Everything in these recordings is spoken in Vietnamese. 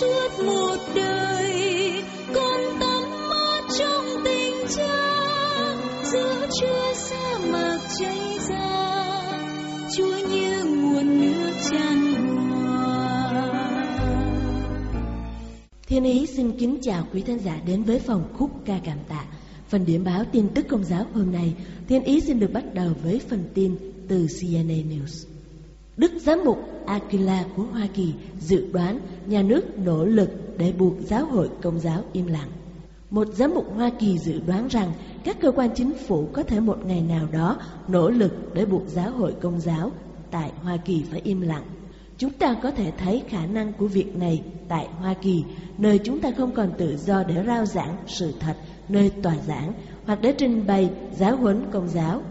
suốt một đời con tắm mát trong tình cha giữa chúa sa mạc cháy ra chúa như nguồn nước tràn Thiên Ý xin kính chào quý thính giả đến với phòng khúc ca cảm tạ. Phần điểm báo tin tức công giáo hôm nay, Thiên Ý xin được bắt đầu với phần tin từ CNN News. Đức Giám mục Aquila của Hoa Kỳ dự đoán nhà nước nỗ lực để buộc giáo hội công giáo im lặng. Một giám mục Hoa Kỳ dự đoán rằng các cơ quan chính phủ có thể một ngày nào đó nỗ lực để buộc giáo hội công giáo tại Hoa Kỳ phải im lặng. Chúng ta có thể thấy khả năng của việc này tại Hoa Kỳ, nơi chúng ta không còn tự do để rao giảng sự thật nơi tòa giảng hoặc để trình bày giáo huấn công giáo.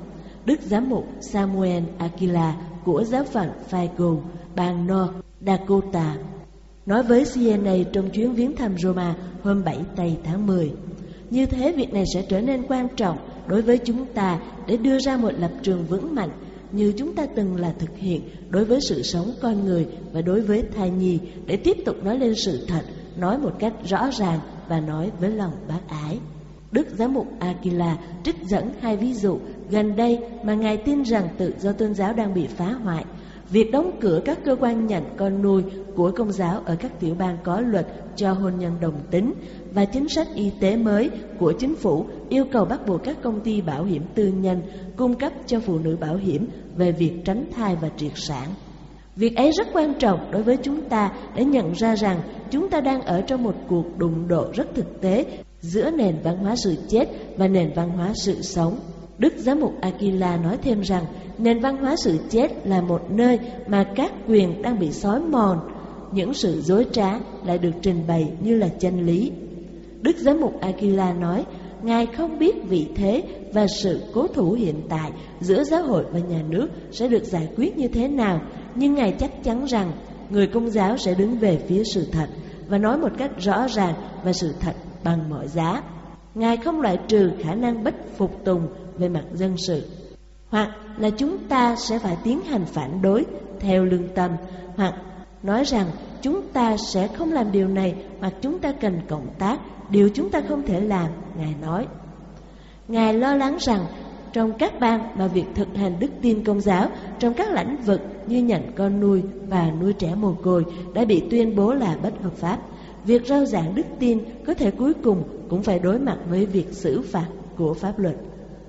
Đức Giám mục Samuel Aquila của giáo phận Fargo, bang North Dakota, nói với CNA trong chuyến viếng thăm Roma hôm 7 tây tháng 10. Như thế việc này sẽ trở nên quan trọng đối với chúng ta để đưa ra một lập trường vững mạnh như chúng ta từng là thực hiện đối với sự sống con người và đối với thai nhi để tiếp tục nói lên sự thật, nói một cách rõ ràng và nói với lòng bác ái. Đức Giám mục Aquila trích dẫn hai ví dụ gần đây mà Ngài tin rằng tự do tôn giáo đang bị phá hoại. Việc đóng cửa các cơ quan nhận con nuôi của công giáo ở các tiểu bang có luật cho hôn nhân đồng tính và chính sách y tế mới của chính phủ yêu cầu bắt buộc các công ty bảo hiểm tư nhân cung cấp cho phụ nữ bảo hiểm về việc tránh thai và triệt sản. Việc ấy rất quan trọng đối với chúng ta để nhận ra rằng chúng ta đang ở trong một cuộc đụng độ rất thực tế giữa nền văn hóa sự chết và nền văn hóa sự sống. Đức Giám mục Aquila nói thêm rằng nền văn hóa sự chết là một nơi mà các quyền đang bị xói mòn, những sự dối trá lại được trình bày như là chân lý. Đức Giám mục Aquila nói, Ngài không biết vị thế và sự cố thủ hiện tại giữa giáo hội và nhà nước sẽ được giải quyết như thế nào, nhưng Ngài chắc chắn rằng người công giáo sẽ đứng về phía sự thật và nói một cách rõ ràng và sự thật bằng mọi giá. Ngài không loại trừ khả năng bất phục tùng về mặt dân sự, hoặc là chúng ta sẽ phải tiến hành phản đối theo lương tâm, hoặc nói rằng chúng ta sẽ không làm điều này hoặc chúng ta cần cộng tác, điều chúng ta không thể làm, Ngài nói. Ngài lo lắng rằng trong các bang mà việc thực hành đức tin công giáo trong các lĩnh vực như nhận con nuôi và nuôi trẻ mồ côi đã bị tuyên bố là bất hợp pháp. Việc rao giảng đức tin có thể cuối cùng cũng phải đối mặt với việc xử phạt của pháp luật.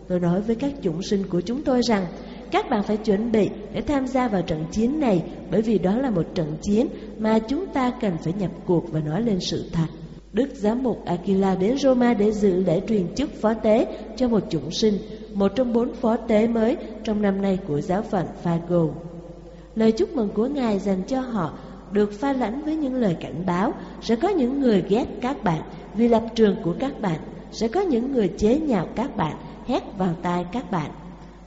Tôi nói với các chúng sinh của chúng tôi rằng các bạn phải chuẩn bị để tham gia vào trận chiến này bởi vì đó là một trận chiến mà chúng ta cần phải nhập cuộc và nói lên sự thật. Đức Giám mục Aquila đến Roma để dự lễ truyền chức phó tế cho một chúng sinh, một trong bốn phó tế mới trong năm nay của giáo phận Fargo. Lời chúc mừng của Ngài dành cho họ được pha lẫn với những lời cảnh báo sẽ có những người ghét các bạn vì lập trường của các bạn, sẽ có những người chế nhạo các bạn, hét vào tai các bạn.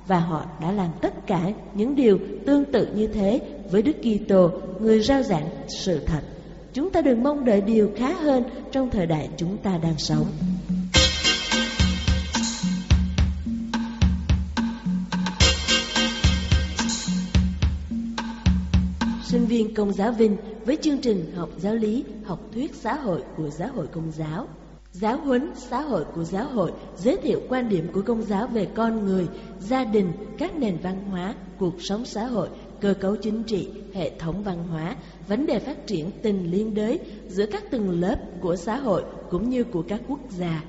Và họ đã làm tất cả những điều tương tự như thế với Đức Kitô, người rao giảng sự thật. Chúng ta đừng mong đợi điều khá hơn trong thời đại chúng ta đang sống. Sinh viên Công giáo Vinh với chương trình học giáo lý, học thuyết xã hội của giáo hội Công giáo. Giáo huấn xã hội của giáo hội giới thiệu quan điểm của công giáo về con người, gia đình, các nền văn hóa, cuộc sống xã hội, cơ cấu chính trị, hệ thống văn hóa, vấn đề phát triển tình liên đới giữa các tầng lớp của xã hội cũng như của các quốc gia.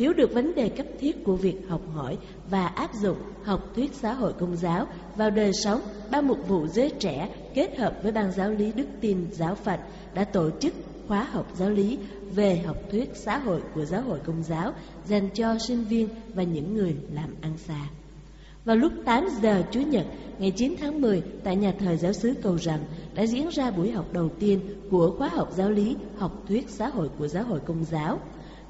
Hiểu được vấn đề cấp thiết của việc học hỏi và áp dụng học thuyết xã hội công giáo vào đời sống, ban mục vụ giới trẻ kết hợp với ban giáo lý đức tin giáo phận đã tổ chức khóa học giáo lý về học thuyết xã hội của giáo hội công giáo dành cho sinh viên và những người làm ăn xa. Vào lúc 8 giờ Chủ nhật, ngày 9 tháng 10, tại nhà thờ giáo xứ Cầu Rằng đã diễn ra buổi học đầu tiên của khóa học giáo lý học thuyết xã hội của giáo hội công giáo.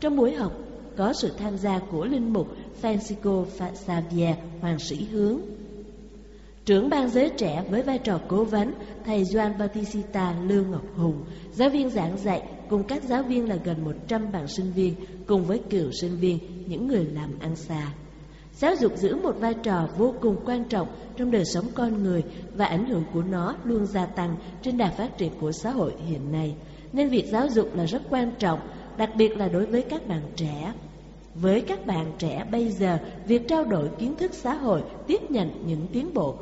Trong buổi học có sự tham gia của linh mục Francisco Xavier Hoàng sĩ Hướng. Trưởng ban giới trẻ với vai trò cố vấn, thầy Joan Batista Lương Ngọc Hùng, giáo viên giảng dạy cùng các giáo viên là gần 100 bạn sinh viên, cùng với cựu sinh viên, những người làm ăn xa. Giáo dục giữ một vai trò vô cùng quan trọng trong đời sống con người và ảnh hưởng của nó luôn gia tăng trên đà phát triển của xã hội hiện nay. Nên việc giáo dục là rất quan trọng, đặc biệt là đối với các bạn trẻ. Với các bạn trẻ bây giờ, việc trao đổi kiến thức xã hội, tiếp nhận những tiến bộ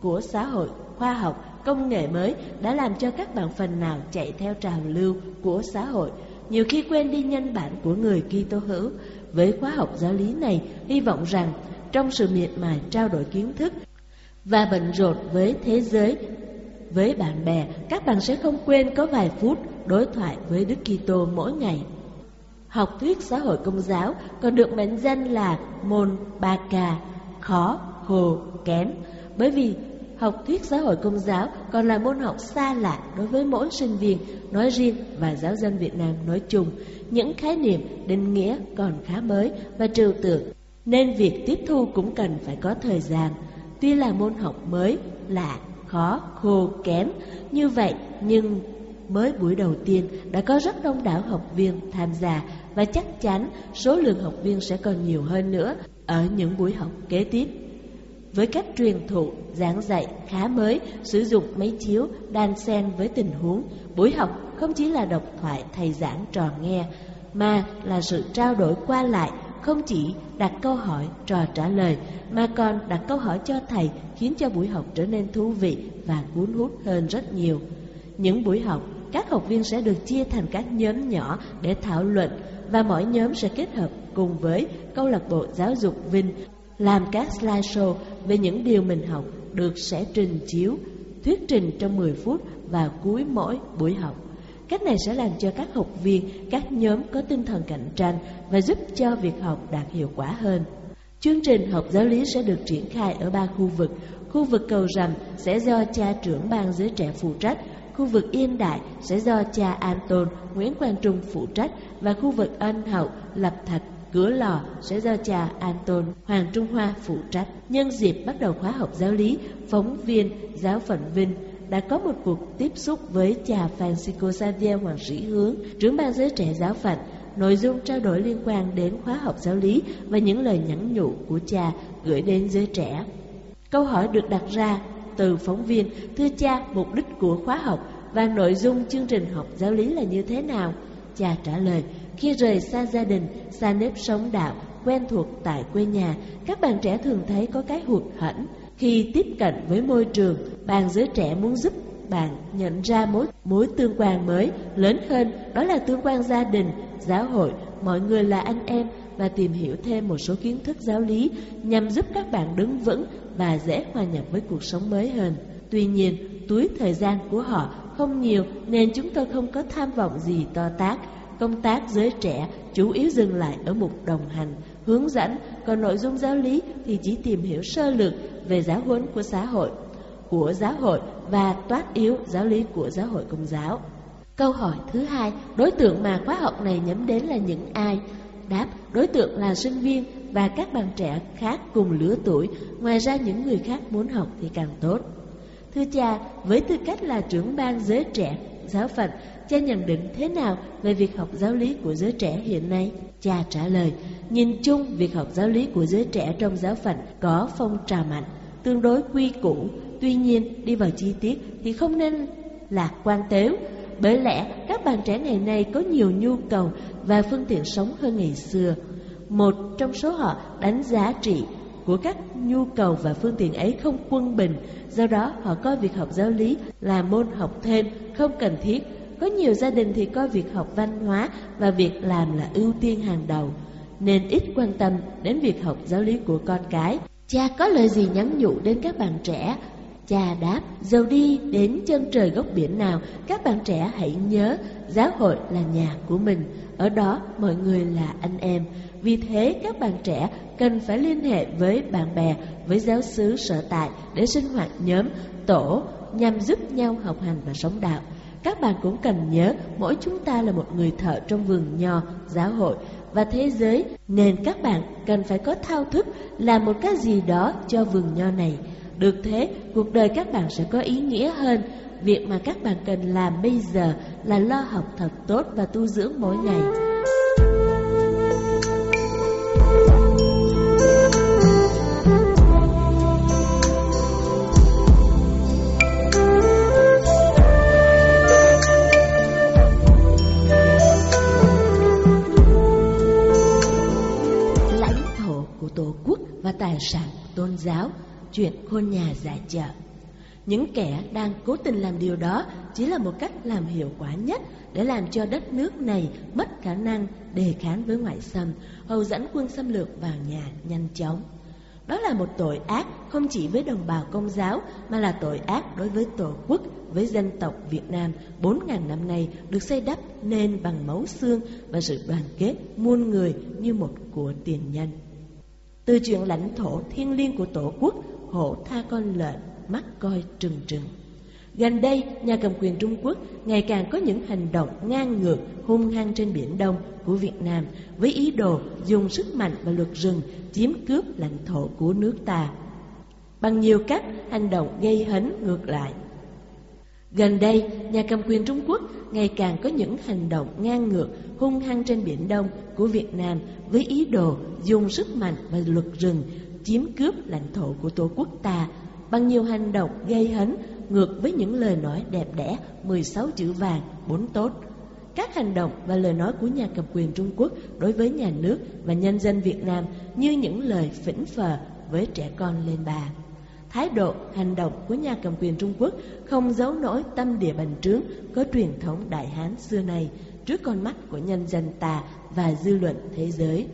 của xã hội, khoa học, công nghệ mới đã làm cho các bạn phần nào chạy theo trào lưu của xã hội, nhiều khi quên đi nhân bản của người Kitô hữu. Với khóa học giáo lý này, hy vọng rằng trong sự miệt mài trao đổi kiến thức và bận rộn với thế giới, với bạn bè, các bạn sẽ không quên có vài phút đối thoại với Đức Kitô mỗi ngày. Học thuyết xã hội công giáo còn được mệnh danh là môn ba ca, khó, khô, kém, bởi vì học thuyết xã hội công giáo còn là môn học xa lạ đối với mỗi sinh viên nói riêng và giáo dân Việt Nam nói chung. Những khái niệm, định nghĩa còn khá mới và trừu tượng, nên việc tiếp thu cũng cần phải có thời gian. Tuy là môn học mới, lạ, khó, khô, kém, như vậy nhưng mới buổi đầu tiên đã có rất đông đảo học viên tham gia và chắc chắn số lượng học viên sẽ còn nhiều hơn nữa ở những buổi học kế tiếp. Với cách truyền thụ, giảng dạy khá mới, sử dụng máy chiếu, đan xen với tình huống, buổi học không chỉ là độc thoại thầy giảng trò nghe, mà là sự trao đổi qua lại, không chỉ đặt câu hỏi trò trả lời, mà còn đặt câu hỏi cho thầy khiến cho buổi học trở nên thú vị và cuốn hút hơn rất nhiều. Những buổi học, các học viên sẽ được chia thành các nhóm nhỏ để thảo luận và mỗi nhóm sẽ kết hợp cùng với câu lạc bộ giáo dục Vinh làm các slideshow về những điều mình học được sẽ trình chiếu, thuyết trình trong 10 phút và cuối mỗi buổi học. Cách này sẽ làm cho các học viên, các nhóm có tinh thần cạnh tranh và giúp cho việc học đạt hiệu quả hơn. Chương trình học giáo lý sẽ được triển khai ở ba khu vực. Khu vực cầu rằm sẽ do cha trưởng ban giới trẻ phụ trách, khu vực Yên Đại sẽ do cha An Tôn, Nguyễn Quang Trung phụ trách và khu vực Ân Hậu, Lập Thạch, Cửa Lò sẽ do cha An Tôn, Hoàng Trung Hoa phụ trách. Nhân dịp bắt đầu khóa học giáo lý, phóng viên giáo phận Vinh đã có một cuộc tiếp xúc với cha Francisco Xavier Hoàng Sĩ Hướng, trưởng ban giới trẻ giáo phận. Nội dung trao đổi liên quan đến khóa học giáo lý và những lời nhắn nhủ của cha gửi đến giới trẻ. Câu hỏi được đặt ra từ phóng viên, thưa cha, mục đích của khóa học và nội dung chương trình học giáo lý là như thế nào? Cha trả lời, khi rời xa gia đình, xa nếp sống đạo, quen thuộc tại quê nhà, các bạn trẻ thường thấy có cái hụt hẫng. Khi tiếp cận với môi trường, bạn giới trẻ muốn giúp bạn nhận ra mối mối tương quan mới lớn hơn, đó là tương quan gia đình, giáo hội, mọi người là anh em và tìm hiểu thêm một số kiến thức giáo lý nhằm giúp các bạn đứng vững và dễ hòa nhập với cuộc sống mới hơn. Tuy nhiên, túi thời gian của họ không nhiều nên chúng tôi không có tham vọng gì to tác. Công tác giới trẻ chủ yếu dừng lại ở mục đồng hành, hướng dẫn, còn nội dung giáo lý thì chỉ tìm hiểu sơ lược về giáo huấn của xã hội, của giáo hội và toát yếu giáo lý của giáo hội công giáo. Câu hỏi thứ hai, đối tượng mà khóa học này nhắm đến là những ai? Đáp, đối tượng là sinh viên và các bạn trẻ khác cùng lứa tuổi, ngoài ra những người khác muốn học thì càng tốt. Thưa cha, với tư cách là trưởng ban giới trẻ giáo phận, cha nhận định thế nào về việc học giáo lý của giới trẻ hiện nay? Cha trả lời, nhìn chung việc học giáo lý của giới trẻ trong giáo phận có phong trào mạnh, tương đối quy củ, tuy nhiên đi vào chi tiết thì không nên lạc quan tếu. Bởi lẽ các bạn trẻ ngày nay có nhiều nhu cầu và phương tiện sống hơn ngày xưa. Một trong số họ đánh giá trị của các nhu cầu và phương tiện ấy không quân bình, do đó họ coi việc học giáo lý là môn học thêm không cần thiết. Có nhiều gia đình thì coi việc học văn hóa và việc làm là ưu tiên hàng đầu, nên ít quan tâm đến việc học giáo lý của con cái. Cha có lời gì nhắn nhủ đến các bạn trẻ Cha đáp, dầu đi đến chân trời góc biển nào, các bạn trẻ hãy nhớ, giáo hội là nhà của mình, ở đó mọi người là anh em. Vì thế các bạn trẻ cần phải liên hệ với bạn bè, với giáo xứ sở tại để sinh hoạt nhóm, tổ nhằm giúp nhau học hành và sống đạo. Các bạn cũng cần nhớ mỗi chúng ta là một người thợ trong vườn nho, giáo hội và thế giới nên các bạn cần phải có thao thức làm một cái gì đó cho vườn nho này. Được thế, cuộc đời các bạn sẽ có ý nghĩa hơn. Việc mà các bạn cần làm bây giờ là lo học thật tốt và tu dưỡng mỗi ngày. Tài sản tôn giáo, chuyện khôn nhà giải chợ. Những kẻ đang cố tình làm điều đó chỉ là một cách làm hiệu quả nhất để làm cho đất nước này mất khả năng đề kháng với ngoại xâm, hầu dẫn quân xâm lược vào nhà nhanh chóng. Đó là một tội ác không chỉ với đồng bào công giáo mà là tội ác đối với tổ quốc, với dân tộc Việt Nam 4.000 năm nay được xây đắp nên bằng máu xương và sự đoàn kết muôn người như một của tiền nhân. Từ chuyện lãnh thổ thiên liêng của tổ quốc, hổ tha con lợn, mắt coi trừng trừng. Gần đây, nhà cầm quyền Trung Quốc ngày càng có những hành động ngang ngược, hung hăng trên Biển Đông của Việt Nam với ý đồ dùng sức mạnh và luật rừng chiếm cướp lãnh thổ của nước ta. Bằng nhiều cách, hành động gây hấn ngược lại. Gần đây, nhà cầm quyền Trung Quốc ngày càng có những hành động ngang ngược, hung hăng trên Biển Đông của Việt Nam với ý đồ dùng sức mạnh và luật rừng chiếm cướp lãnh thổ của Tổ quốc ta bằng nhiều hành động gây hấn ngược với những lời nói đẹp đẽ 16 chữ vàng, bốn tốt. Các hành động và lời nói của nhà cầm quyền Trung Quốc đối với nhà nước và nhân dân Việt Nam như những lời phỉnh phờ với trẻ con lên bà. Thái độ, hành động của nhà cầm quyền Trung Quốc không giấu nổi tâm địa bành trướng có truyền thống đại hán xưa này trước con mắt của nhân dân ta và dư luận thế giới.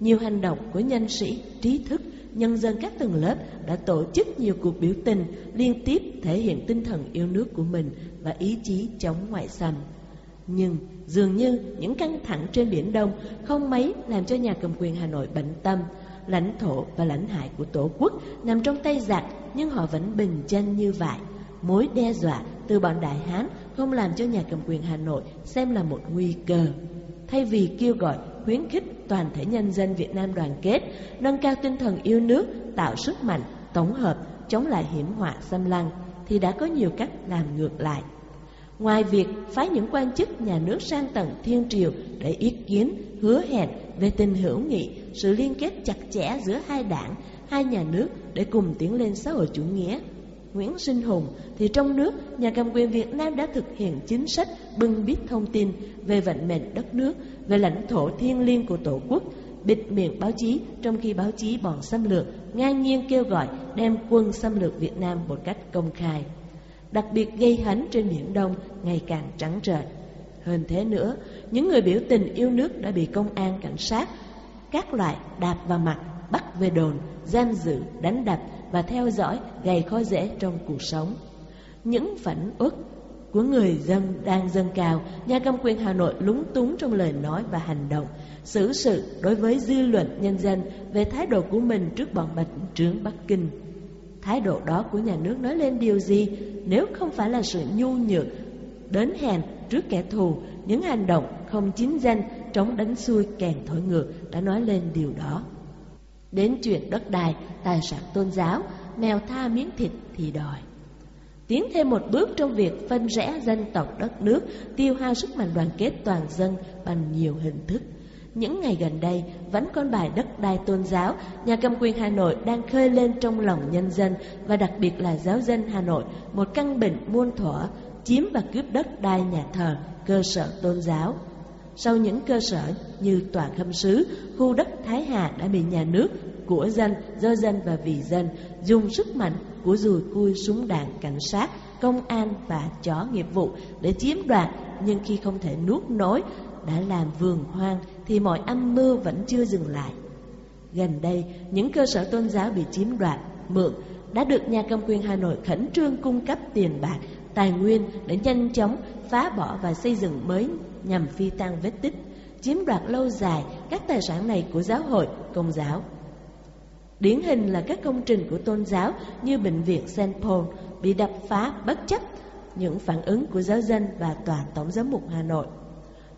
Nhiều hành động của nhân sĩ, trí thức, nhân dân các tầng lớp đã tổ chức nhiều cuộc biểu tình liên tiếp thể hiện tinh thần yêu nước của mình và ý chí chống ngoại xâm. Nhưng dường như những căng thẳng trên Biển Đông không mấy làm cho nhà cầm quyền Hà Nội bận tâm. Lãnh thổ và lãnh hải của Tổ quốc nằm trong tay giặc nhưng họ vẫn bình chân như vậy. Mối đe dọa từ bọn Đại Hán không làm cho nhà cầm quyền Hà Nội xem là một nguy cơ. Thay vì kêu gọi khuyến khích toàn thể nhân dân Việt Nam đoàn kết, nâng cao tinh thần yêu nước, tạo sức mạnh, tổng hợp, chống lại hiểm họa xâm lăng, thì đã có nhiều cách làm ngược lại. Ngoài việc phái những quan chức nhà nước sang tận thiên triều để ý kiến, hứa hẹn về tình hữu nghị, sự liên kết chặt chẽ giữa hai đảng, hai nhà nước để cùng tiến lên xã hội chủ nghĩa. Nguyễn Sinh Hùng thì trong nước, nhà cầm quyền Việt Nam đã thực hiện chính sách bưng bít thông tin về vận mệnh đất nước, về lãnh thổ thiêng liêng của Tổ quốc, bịt miệng báo chí trong khi báo chí bọn xâm lược ngang nhiên kêu gọi đem quân xâm lược Việt Nam một cách công khai đặc biệt gây hấn trên Biển Đông ngày càng trắng trợn. Hơn thế nữa, những người biểu tình yêu nước đã bị công an cảnh sát các loại đạp vào mặt, bắt về đồn, giam giữ, đánh đập và theo dõi gây khó dễ trong cuộc sống. Những phản ức của người dân đang dâng cao, nhà cầm quyền Hà Nội lúng túng trong lời nói và hành động, xử sự đối với dư luận nhân dân về thái độ của mình trước bọn bạch trướng Bắc Kinh. Thái độ đó của nhà nước nói lên điều gì nếu không phải là sự nhu nhược, đến hèn trước kẻ thù, những hành động không chính danh, chống đánh xuôi kèn thổi ngược đã nói lên điều đó. Đến chuyện đất đai, tài sản tôn giáo, mèo tha miếng thịt thì đòi. Tiến thêm một bước trong việc phân rẽ dân tộc đất nước, tiêu hao sức mạnh đoàn kết toàn dân bằng nhiều hình thức. Những ngày gần đây, vẫn con bài đất đai tôn giáo, nhà cầm quyền Hà Nội đang khơi lên trong lòng nhân dân và đặc biệt là giáo dân Hà Nội một căn bệnh muôn thuở, chiếm và cướp đất đai nhà thờ, cơ sở tôn giáo. Sau những cơ sở như tòa khâm sứ, khu đất Thái Hà đã bị nhà nước, của dân, do dân và vì dân dùng sức mạnh của dùi cui súng đạn cảnh sát, công an và chó nghiệp vụ để chiếm đoạt nhưng khi không thể nuốt nổi đã làm vườn hoang thì mọi âm mưu vẫn chưa dừng lại. Gần đây, những cơ sở tôn giáo bị chiếm đoạt, mượn đã được nhà cầm quyền Hà Nội khẩn trương cung cấp tiền bạc, tài nguyên để nhanh chóng phá bỏ và xây dựng mới nhằm phi tăng vết tích, chiếm đoạt lâu dài các tài sản này của giáo hội công giáo. Điển hình là các công trình của tôn giáo như bệnh viện St. Paul bị đập phá bất chấp những phản ứng của giáo dân và tòa tổng giám mục Hà Nội.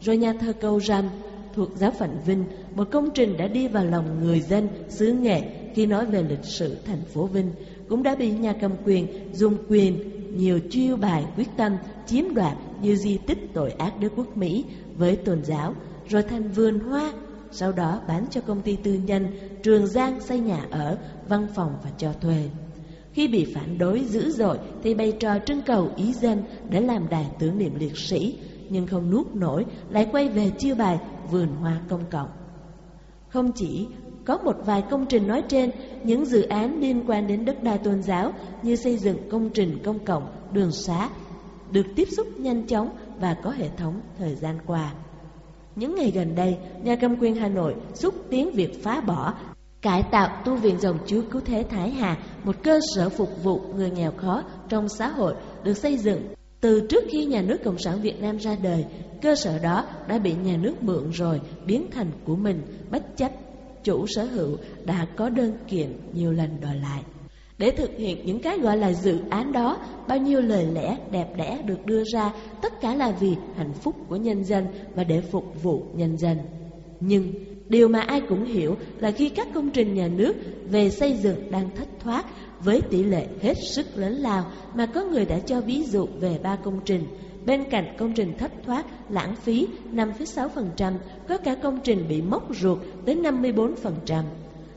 Rồi nhà thờ cầu răm thuộc giáo phận Vinh, một công trình đã đi vào lòng người dân xứ Nghệ khi nói về lịch sử thành phố Vinh, cũng đã bị nhà cầm quyền dùng quyền nhiều chiêu bài quyết tâm chiếm đoạt như di tích tội ác đế quốc Mỹ với tôn giáo, rồi thành vườn hoa, sau đó bán cho công ty tư nhân Trường Giang xây nhà ở, văn phòng và cho thuê. Khi bị phản đối dữ dội thì bày trò trưng cầu ý dân để làm đài tưởng niệm liệt sĩ, nhưng không nuốt nổi lại quay về chiêu bài vườn hoa công cộng. Không chỉ có một vài công trình nói trên, những dự án liên quan đến đất đai tôn giáo như xây dựng công trình công cộng, đường xá được tiếp xúc nhanh chóng và có hệ thống thời gian qua. Những ngày gần đây, nhà cầm quyền Hà Nội xúc tiến việc phá bỏ, cải tạo tu viện dòng Chúa Cứu Thế Thái Hà, một cơ sở phục vụ người nghèo khó trong xã hội được xây dựng từ trước khi nhà nước Cộng sản Việt Nam ra đời. Cơ sở đó đã bị nhà nước mượn rồi biến thành của mình bất chấp chủ sở hữu đã có đơn kiện nhiều lần đòi lại. Để thực hiện những cái gọi là dự án đó, bao nhiêu lời lẽ đẹp đẽ được đưa ra, tất cả là vì hạnh phúc của nhân dân và để phục vụ nhân dân. Nhưng điều mà ai cũng hiểu là khi các công trình nhà nước về xây dựng đang thất thoát với tỷ lệ hết sức lớn lao mà có người đã cho ví dụ về ba công trình Bên cạnh công trình thất thoát, lãng phí 5,6%, có cả công trình bị móc ruột tới 54%.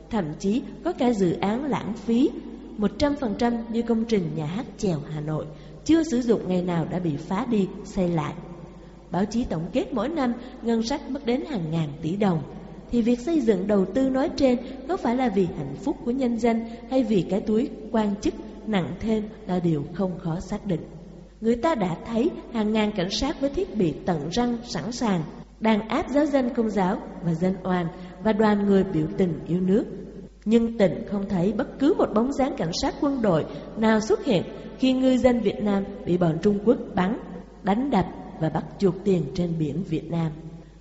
Thậm chí có cả dự án lãng phí 100% như công trình nhà hát chèo Hà Nội, chưa sử dụng ngày nào đã bị phá đi, xây lại. Báo chí tổng kết mỗi năm ngân sách mất đến hàng ngàn tỷ đồng. Thì việc xây dựng đầu tư nói trên có phải là vì hạnh phúc của nhân dân hay vì cái túi quan chức nặng thêm là điều không khó xác định. Người ta đã thấy hàng ngàn cảnh sát với thiết bị tận răng sẵn sàng đang áp giáo dân công giáo và dân oan và đoàn người biểu tình yêu nước nhưng tỉnh không thấy bất cứ một bóng dáng cảnh sát quân đội nào xuất hiện khi ngư dân Việt Nam bị bọn Trung Quốc bắn, đánh đập và bắt chuộc tiền trên biển Việt Nam.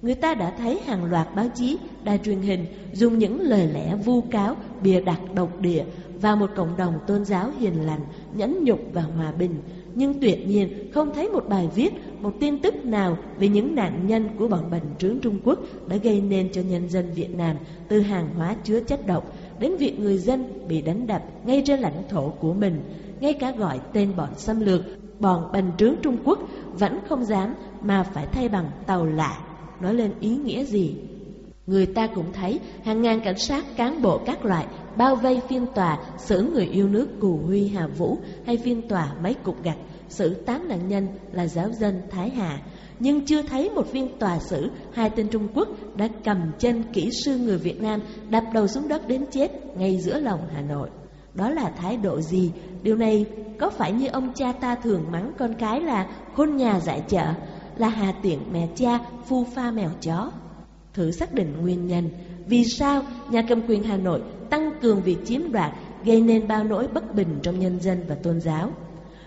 Người ta đã thấy hàng loạt báo chí, đài truyền hình dùng những lời lẽ vu cáo, bịa đặt độc địa vào một cộng đồng tôn giáo hiền lành, nhẫn nhục và hòa bình. Nhưng tuyệt nhiên không thấy một bài viết, một tin tức nào về những nạn nhân của bọn bành trướng Trung Quốc đã gây nên cho nhân dân Việt Nam từ hàng hóa chứa chất độc đến việc người dân bị đánh đập ngay trên lãnh thổ của mình, ngay cả gọi tên bọn xâm lược, bọn bành trướng Trung Quốc vẫn không dám mà phải thay bằng tàu lạ, nói lên ý nghĩa gì. Người ta cũng thấy hàng ngàn cảnh sát cán bộ các loại bao vây phiên tòa xử người yêu nước Cù Huy Hà Vũ hay phiên tòa mấy cục gạch xử tám nạn nhân là giáo dân Thái Hà nhưng chưa thấy một viên tòa xử hai tên Trung Quốc đã cầm chân kỹ sư người Việt Nam đập đầu xuống đất đến chết ngay giữa lòng Hà Nội. Đó là thái độ gì? Điều này có phải như ông cha ta thường mắng con cái là khôn nhà dạy chợ, là hà tiện mẹ cha, phu pha mèo chó? Thử xác định nguyên nhân, vì sao nhà cầm quyền Hà Nội tăng cường việc chiếm đoạt gây nên bao nỗi bất bình trong nhân dân và tôn giáo?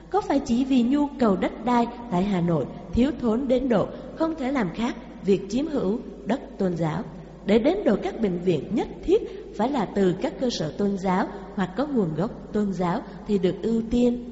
Có phải chỉ vì nhu cầu đất đai tại Hà Nội thiếu thốn đến độ không thể làm khác việc chiếm hữu đất tôn giáo? Để đến độ các bệnh viện nhất thiết phải là từ các cơ sở tôn giáo hoặc có nguồn gốc tôn giáo thì được ưu tiên.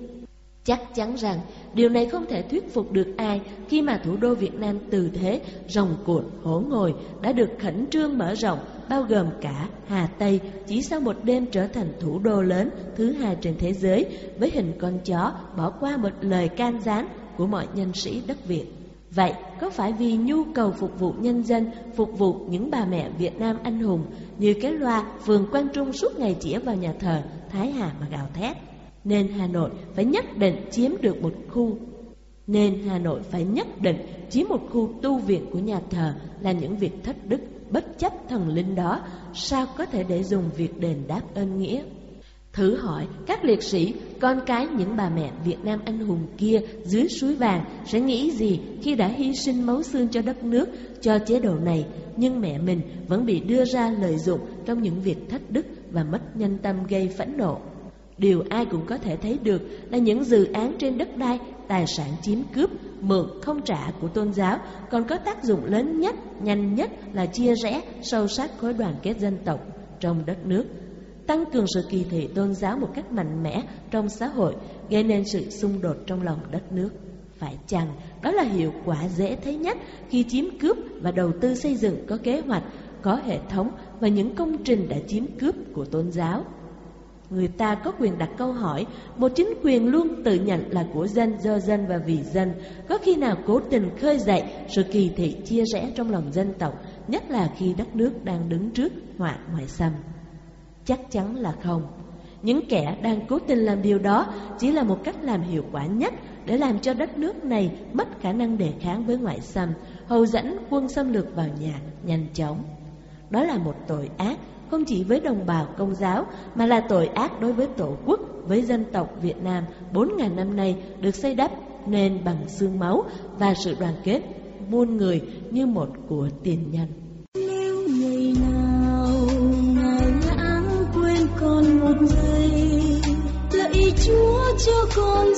Chắc chắn rằng điều này không thể thuyết phục được ai khi mà thủ đô Việt Nam từ thế rồng cuộn hổ ngồi đã được khẩn trương mở rộng bao gồm cả Hà Tây chỉ sau một đêm trở thành thủ đô lớn thứ hai trên thế giới với hình con chó bỏ qua một lời can gián của mọi nhân sĩ đất Việt. Vậy có phải vì nhu cầu phục vụ nhân dân, phục vụ những bà mẹ Việt Nam anh hùng như cái loa phường Quang Trung suốt ngày chĩa vào nhà thờ Thái Hà mà gào thét? Nên Hà Nội phải nhất định chiếm được một khu nên Hà Nội phải nhất định chiếm một khu tu viện của nhà thờ là những việc thất đức bất chấp thần linh đó, sao có thể để dùng việc đền đáp ơn nghĩa? Thử hỏi các liệt sĩ, con cái những bà mẹ Việt Nam anh hùng kia dưới suối vàng sẽ nghĩ gì khi đã hy sinh máu xương cho đất nước, cho chế độ này, nhưng mẹ mình vẫn bị đưa ra lợi dụng trong những việc thất đức và mất nhân tâm gây phẫn nộ. Điều ai cũng có thể thấy được là những dự án trên đất đai, tài sản chiếm cướp, mượn không trả của tôn giáo còn có tác dụng lớn nhất, nhanh nhất là chia rẽ, sâu sắc khối đoàn kết dân tộc trong đất nước tăng cường sự kỳ thị tôn giáo một cách mạnh mẽ trong xã hội, gây nên sự xung đột trong lòng đất nước. Phải chăng đó là hiệu quả dễ thấy nhất khi chiếm cướp và đầu tư xây dựng có kế hoạch, có hệ thống và những công trình đã chiếm cướp của tôn giáo? Người ta có quyền đặt câu hỏi, một chính quyền luôn tự nhận là của dân, do dân và vì dân, có khi nào cố tình khơi dậy sự kỳ thị chia rẽ trong lòng dân tộc, nhất là khi đất nước đang đứng trước họa ngoại xâm? Chắc chắn là không. Những kẻ đang cố tình làm điều đó chỉ là một cách làm hiệu quả nhất để làm cho đất nước này mất khả năng đề kháng với ngoại xâm, hầu dẫn quân xâm lược vào nhà nhanh chóng. Đó là một tội ác không chỉ với đồng bào công giáo mà là tội ác đối với tổ quốc, với dân tộc Việt Nam 4.000 năm nay được xây đắp nên bằng xương máu và sự đoàn kết muôn người như một của tiền nhân. Nếu ngày nào ngài lãng quên con một giây, lạy Chúa cho con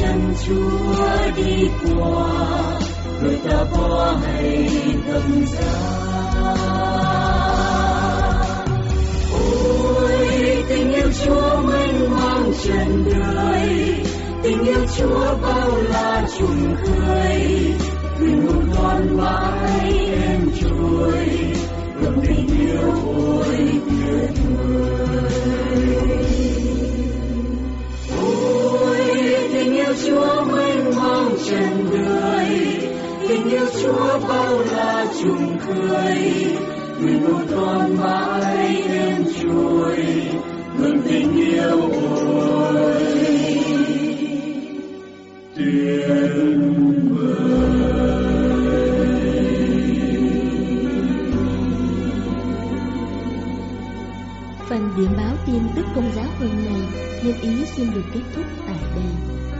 chân Chúa đi qua, người ta bỏ hay tâm giá. Ôi tình yêu Chúa mênh mang trần đời, tình yêu Chúa bao la trùng khơi, người một con mãi em trôi, lòng tình yêu ôi tuyệt vời. Yêu Chúa mênh mang trần đời tình yêu Chúa bao la trùng khơi nguyện một con mãi em chuối ngừng tình yêu ôi. Tuyệt Phần điểm báo tin tức công giáo hôm nay nhân ý xin được kết thúc tại đây.